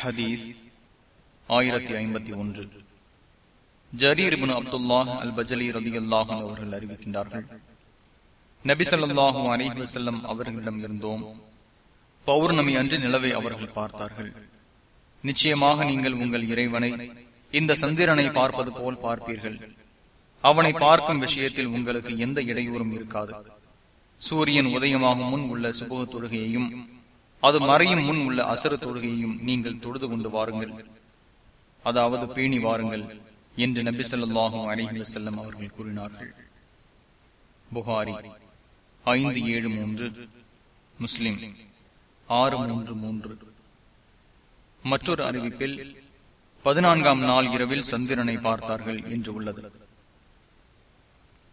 ஹதீஸ் ஆயிரத்தி ஐம்பத்தி ஒன்று. ஜரீர் இப்னு அப்துல்லா அல் பஜலி ரதி அல்லாஹும் அவர்கள் அறிவிக்கின்றார்கள். நபி ஸல்லல்லாஹு அலைஹி அவர்களிடம் இருந்தோம். பௌர்ணமி அன்று நிலவை அவர்கள் பார்த்தார்கள். நிச்சயமாக நீங்கள் உங்கள் இறைவனை இந்த சந்திரனை பார்ப்பது போல் பார்ப்பீர்கள். அவனை பார்க்கும் விஷயத்தில் உங்களுக்கு எந்த இடையூறும் இருக்காது. சூரியன் உதயமாகும் முன் உள்ள சுபக தொழுகையையும் அது மறையும் முன் உள்ள அசர தொழுகையையும் நீங்கள் தொழுது கொண்டு வாருங்கள். அதாவது பேணி வாருங்கள் என்று நபி சொல்லாஹும் அலிஹி செல்லம் அவர்கள் கூறினார்கள். புகாரி ஐந்து ஏழு மூன்று. முஸ்லிம் ஆறு மூன்று மூன்று. மற்றொரு அறிவிப்பில் பதினான்காம் நாள் இரவில் சந்திரனை பார்த்தார்கள் என்று உள்ளது.